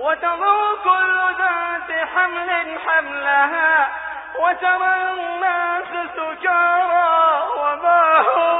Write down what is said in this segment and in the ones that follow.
وتضع كل ذات حمل حملها وترى الناس سكارى وما هم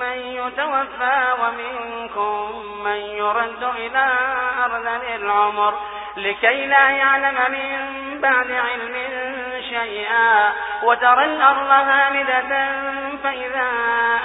من يتوفى ومنكم من يرد إلى أرض العمر لكي لا يعلم من بعد علم شيئا وترى الأرض هامدة فإذا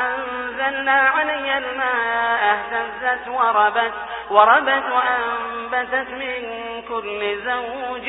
أنزلنا علي الماء اهتزت وربت وربت وأنبتت من كل زوج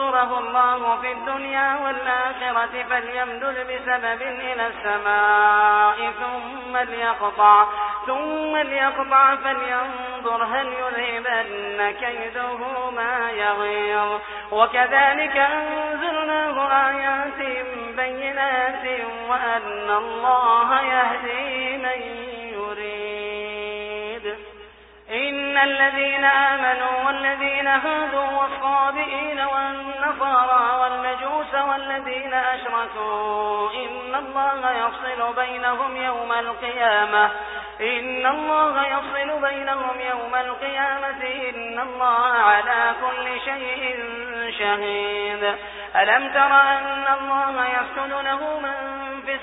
ينصره الله في الدنيا والآخرة فليمدد بسبب إلى السماء ثم ليقطع ثم ليقطع فلينظر هل يذهبن كيده ما يغيظ. وكذلك أنزلناه آيات بينات وأن الله يهدي الذين آمنوا والذين هادوا والصابئين والنصارى والمجوس والذين أشركوا إن الله يفصل بينهم يوم القيامة. إن الله يفصل بينهم يوم القيامة. إن الله على كل شيء شهيد. ألم تر أن الله يسجد له من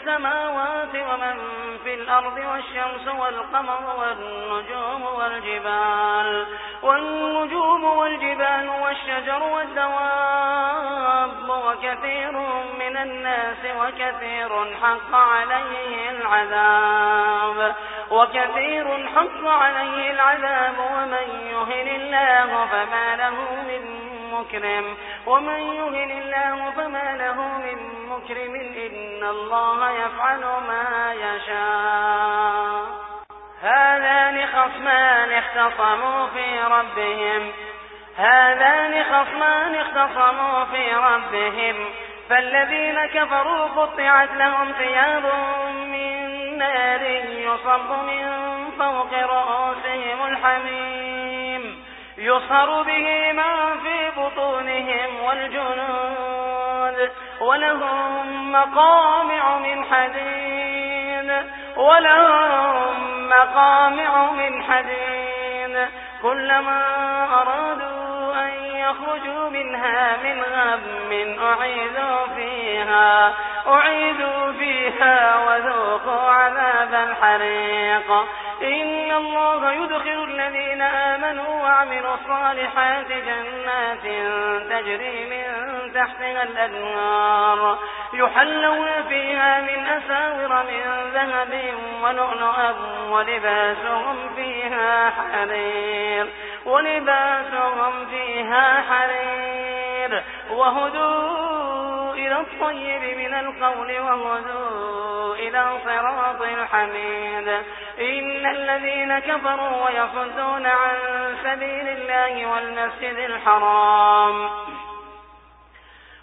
السماوات ومن في الأرض والشمس والقمر والنجوم والجبال والنجوم والجبال والشجر والدواب وكثير من الناس وكثير حق عليه العذاب وكثير حق عليه العذاب ومن يهن الله فما له من مكرم ومن يهن الله فما له من مكرم إن الله يفعل ما يشاء. هذان خصمان اختصموا في ربهم. هذان خصمان اختصموا في ربهم. فالذين كفروا قطعت لهم ثياب من نار يصب من فوق رؤوسهم الحميم. يصهر به ما في بطونهم والجنود ولهم مقامع من حديد ولهم مقامع من حديد. كلما أرادوا يخرجوا منها من غم أعيدوا فيها أعيدوا فيها وذوقوا عذاب الحريق. إن الله يدخل الذين آمنوا وعملوا الصالحات جنات تجري من تحتها الأنهار. يحلون فيها من أساور من ذهب ولؤلؤا ولباسهم فيها حرير. ولباسهم فيها حرير. وهدوا إلى الطيب من القول وهدوا إلى صراط الحميد. إن الذين كفروا ويصدون عن سبيل الله والمسجد الحرام.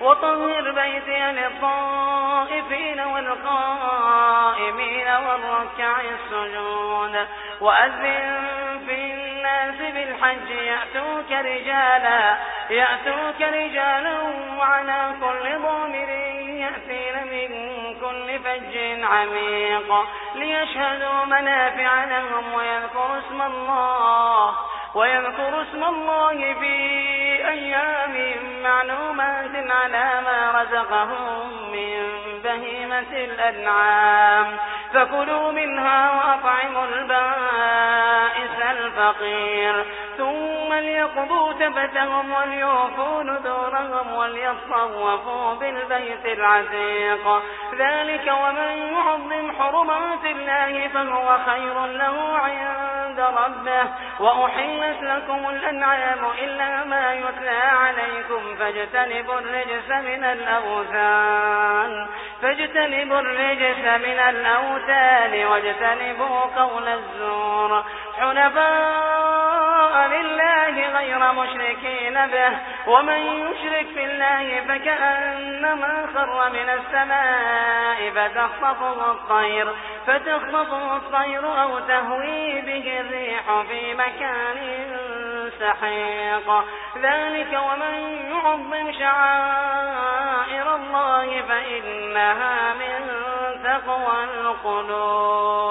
وطهر بيتي للطائفين والقائمين والركع السجود. وأذن في الناس بالحج يأتوك رجالا يأتوك رجالا وعلى كل ضامر يأتين من كل فج عميق. ليشهدوا منافع لهم ويذكروا اسم الله ويذكر اسم الله في أيام معلومات على ما رزقهم من بهيمة الأنعام. فكلوا منها وأطعموا البائس الفقير. ثم ليقضوا تبتهم وليوفوا نذورهم وليطوفوا بالبيت العتيق. ذلك ومن يعظم حرمات الله فهو خير له عند ربه. وأحلت لكم الأنعام إلا ما يتلى عليكم. فاجتنبوا الرجس من الأوثان. فاجتنبوا الرجس من الأوثان. واجتنبوا قول الزور. حنفاء لله غير مشركين به ومن يشرك في الله فكأنما خر من السماء فتخطفه الطير فتخطفه الطير أو تهوي به الريح في مكان سحيق ذلك ومن يعظم شعائر الله فإنها من تقوى القلوب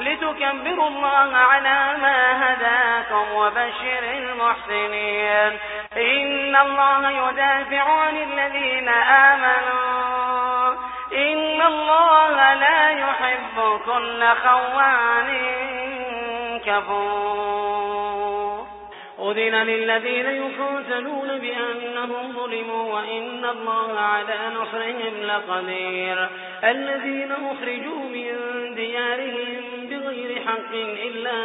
لتكبروا الله على ما هداكم وبشر المحسنين. إن الله يدافع عن الذين آمنوا. إن الله لا يحب كل خوان كفور. أذن للذين يقاتلون بأنهم ظلموا وإن الله على نصرهم لقدير. الذين أخرجوا من ديارهم بغير حق إلا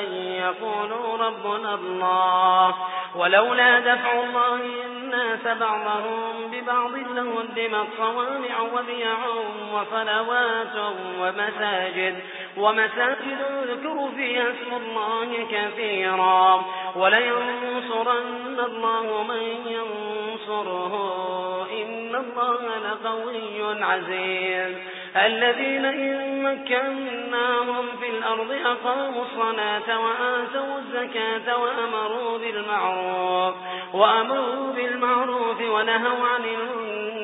أن يقولوا ربنا الله. ولولا دفع الله الناس بعضهم ببعض لهدمت صوامع وبيع وفلوات ومساجد. ومساجد يذكر فيها اسم الله كثيرا. ولينصرن الله من ينصره. إن الله لقوي عزيز. الذين إن مكناهم في الأرض أقاموا الصلاة وآتوا الزكاة وأمروا بالمعروف وأمروا بالمعروف ونهوا عن المنكر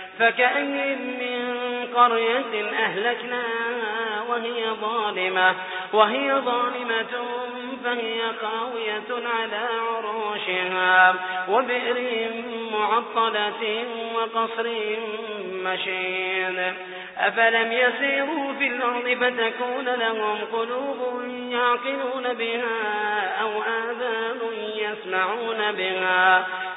فكأي من قرية أهلكناها وهي ظالمة وهي ظالمة فهي خاوية على عروشها وبئر معطلة وقصر مشيد. أفلم يسيروا في الأرض فتكون لهم قلوب يعقلون بها أو آذان يسمعون بها.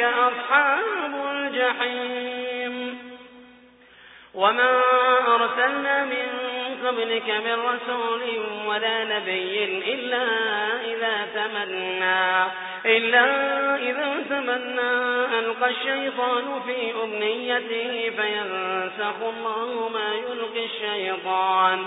أصحاب الجحيم. وما أرسلنا من قبلك من رسول ولا نبي إلا إذا تمنى إلا إذا تمنى ألقى الشيطان في أمنيته فينسخ الله ما يلقي الشيطان.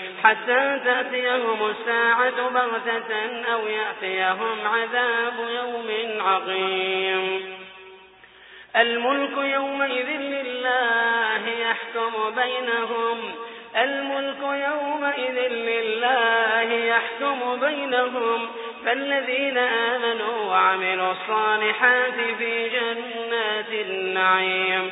حتى تأتيهم الساعة بغتة أو يأتيهم عذاب يوم عظيم. الملك يومئذ لله يحكم بينهم. الملك يومئذ لله يحكم بينهم. فالذين آمنوا وعملوا الصالحات في جنات النعيم.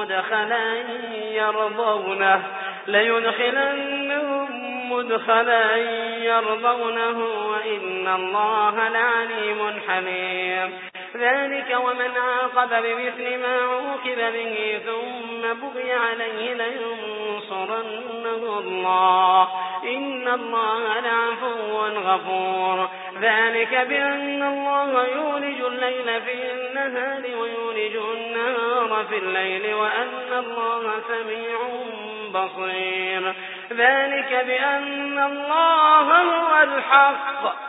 مدخلا يرضونه ليدخلنهم مدخلا يرضونه وإن الله لعليم حليم. ذلك ومن عاقب بمثل ما عوقب به ثم بغي عليه لينصرنه الله. إن الله لعفو غفور. ذلك بأن الله يولج الليل في النهار ويولج النهار في الليل وأن الله سميع بصير. ذلك بأن الله هو الحق.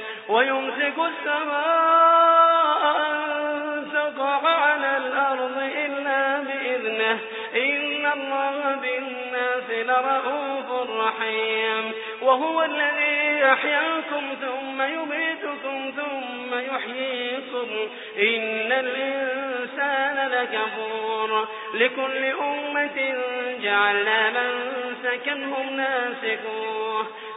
ويمسك السماء أن تقع على الأرض إلا بإذنه. إن الله بالناس لرؤوف رحيم. وهو الذي يحياكم ثم يميتكم ثم يحييكم. إن الإنسان لكفور. لكل أمة جعلنا من سكنهم ناسكوه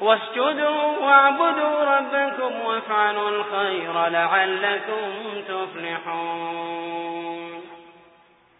واسجدوا واعبدوا ربكم وافعلوا الخير لعلكم تفلحون.